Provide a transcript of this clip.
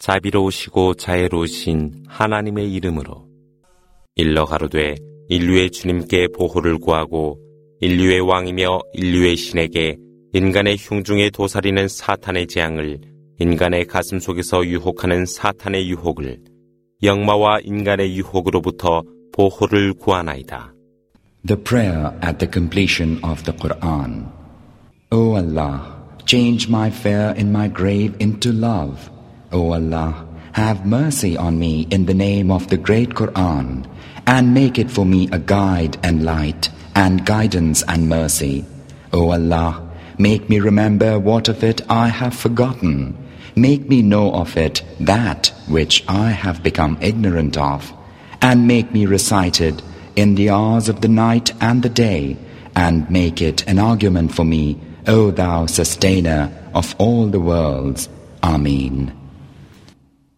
자비로우시고 자애로우신 하나님의 이름으로 일러 가로되 인류의 주님께 보호를 구하고 인류의 왕이며 인류의 신에게 인간의 흉중에 도사리는 사탄의 재앙을 인간의 가슴 속에서 유혹하는 사탄의 유혹을 영마와 인간의 유혹으로부터 보호를 구하나이다. The prayer at the completion of the Quran. O Allah, change my fear in my grave into love. O Allah, have mercy on me in the name of the great Quran and make it for me a guide and light and guidance and mercy. O Allah, make me remember what of it I have forgotten. Make me know of it that which I have become ignorant of, and make me recite it in the hours of the night and the day, and make it an argument for me, O Thou Sustainer of all the worlds. Amen.